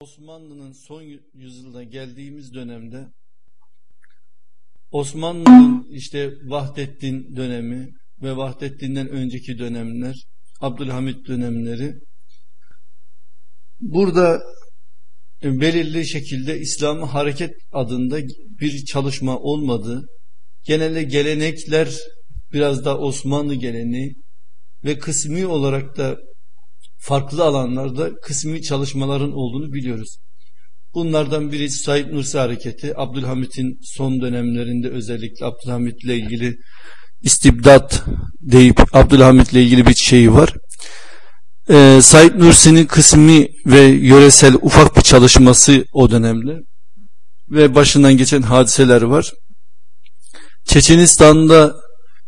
Osmanlı'nın son yüzyılda geldiğimiz dönemde Osmanlı'nın işte Vahdettin dönemi ve Vahdettin'den önceki dönemler, Abdülhamit dönemleri burada belirli şekilde İslam'ı hareket adında bir çalışma olmadı. Genelde gelenekler biraz da Osmanlı geleneği ve kısmi olarak da farklı alanlarda kısmi çalışmaların olduğunu biliyoruz. Bunlardan biri Said Nursi hareketi. Abdülhamit'in son dönemlerinde özellikle Abdülhamit'le ilgili istibdat deyip Abdülhamit'le ilgili bir şeyi var. Ee, Said Nursi'nin kısmi ve yöresel ufak bir çalışması o dönemde ve başından geçen hadiseler var. Çeçenistan'da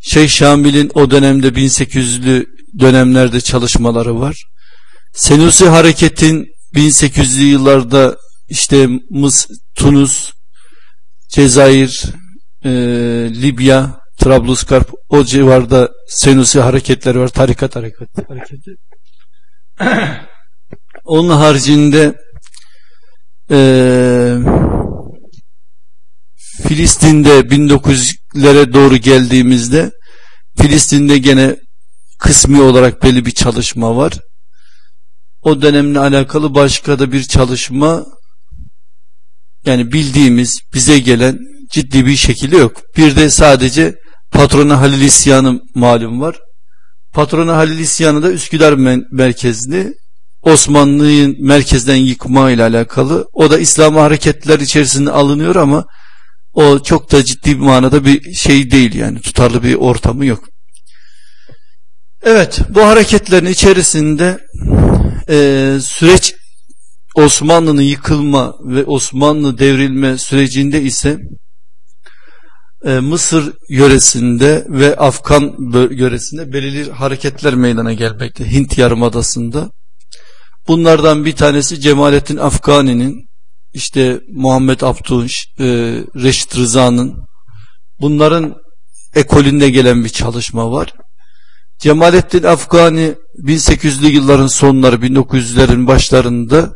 Şeyh Şamil'in o dönemde 1800'lü dönemlerde çalışmaları var. Senusi hareketin 1800'lü yıllarda işte Mıs, Tunus, Cezayir, e, Libya, Trablusgarp o civarda Senusi hareketleri var. Tarikat hareketi. hareketi. Onun haricinde e, Filistin'de 1900'lere doğru geldiğimizde Filistin'de gene kısmi olarak belli bir çalışma var o dönemle alakalı başka da bir çalışma yani bildiğimiz bize gelen ciddi bir şekilde yok. Bir de sadece patrona Halil İsyanı malum var. Patrona Halil İsyanı da Üsküdar merkezli Osmanlı'yı merkezden yıkma ile alakalı. O da İslam hareketler içerisinde alınıyor ama o çok da ciddi bir manada bir şey değil yani tutarlı bir ortamı yok. Evet bu hareketlerin içerisinde e, süreç Osmanlı'nın yıkılma ve Osmanlı devrilme sürecinde ise e, Mısır yöresinde ve Afgan yöresinde belirli hareketler meydana gelmekte Hint Yarımadası'nda. Bunlardan bir tanesi Cemalettin Afgani'nin işte Muhammed Abdun, e, Reşit Rıza'nın bunların ekolünde gelen bir çalışma var. Cemalettin Afgani 1800'lü yılların sonları 1900'lerin başlarında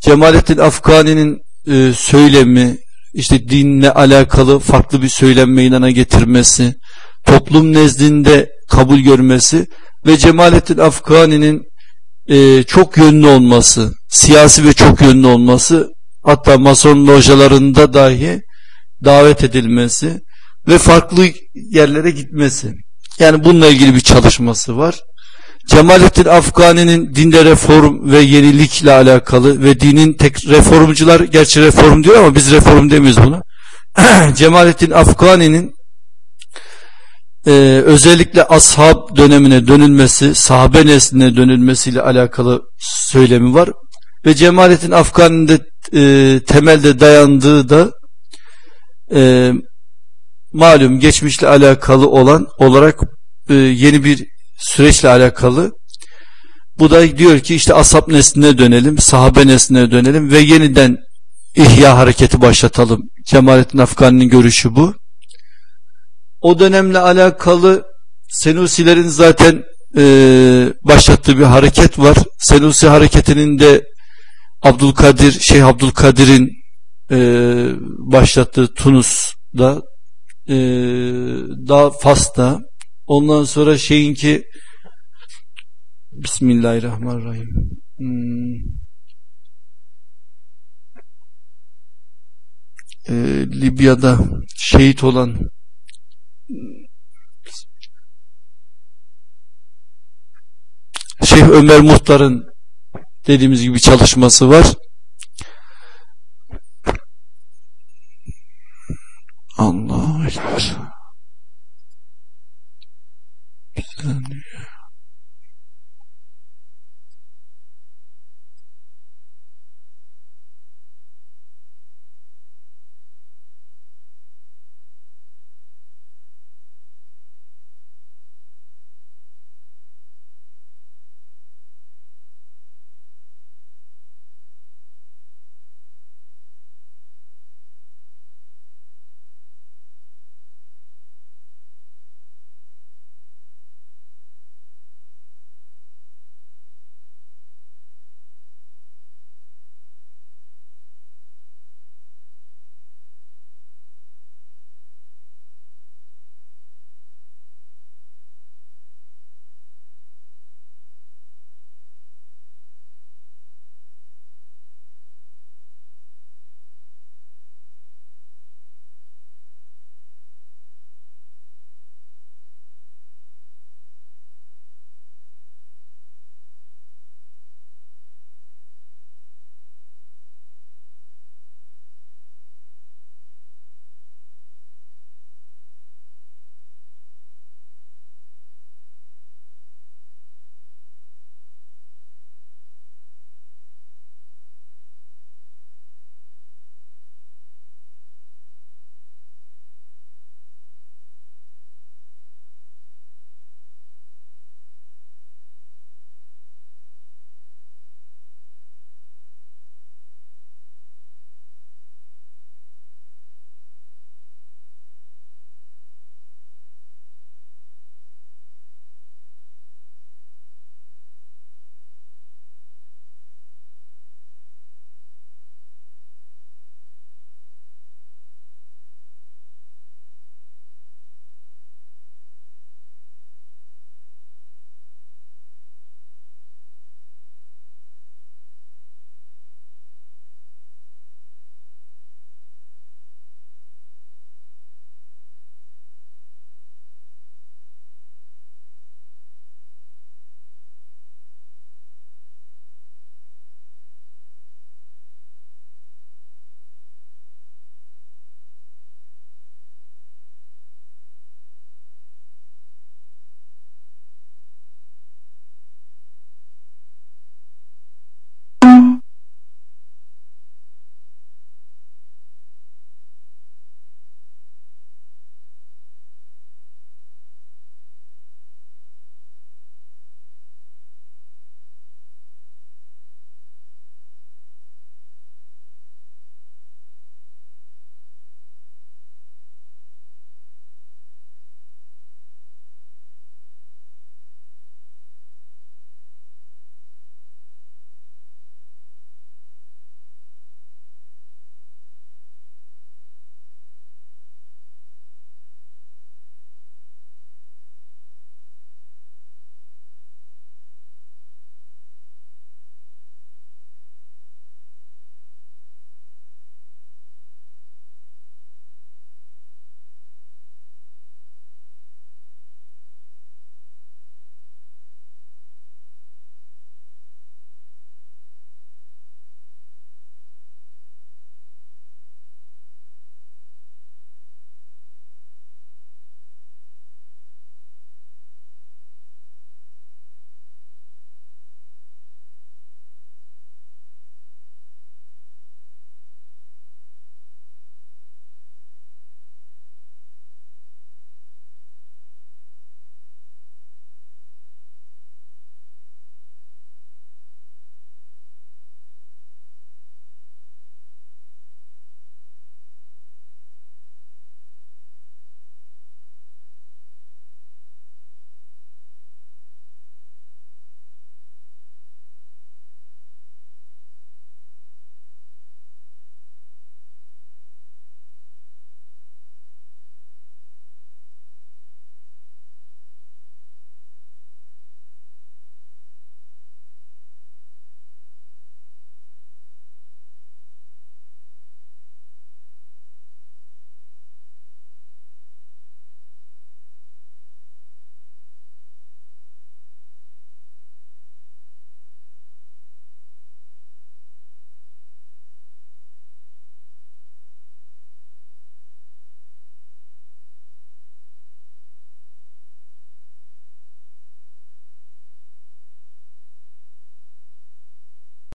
Cemalettin Afgani'nin e, söylemi işte dinle alakalı farklı bir söylem meydana getirmesi toplum nezdinde kabul görmesi ve Cemalettin Afgani'nin e, çok yönlü olması siyasi ve çok yönlü olması hatta mason lojalarında dahi davet edilmesi ve farklı yerlere gitmesi yani bununla ilgili bir çalışması var. Cemalettin Afgani'nin dinde reform ve yenilikle alakalı ve dinin tek reformcular gerçi reform diyor ama biz reform demiyoruz buna. Cemalettin Afgani'nin e, özellikle ashab dönemine dönülmesi, sahabe nesline dönülmesiyle alakalı söylemi var. Ve Cemalettin Afgani'nin de e, temelde dayandığı da e, malum geçmişle alakalı olan olarak e, yeni bir süreçle alakalı. Bu da diyor ki işte asap nesline dönelim, sahabe nesline dönelim ve yeniden ihya hareketi başlatalım. Cemalettin Afgani'nin görüşü bu. O dönemle alakalı Senusilerin zaten e, başlattığı bir hareket var. Senusi hareketinin de Abdülkadir, Şeyh Abdülkadir'in e, başlattığı Tunus'da e, daha Fas'ta ondan sonra şeyinki Bismillahirrahmanirrahim hmm. e, Libya'da şehit olan Şeyh Ömer Muhtar'ın dediğimiz gibi çalışması var. Deus.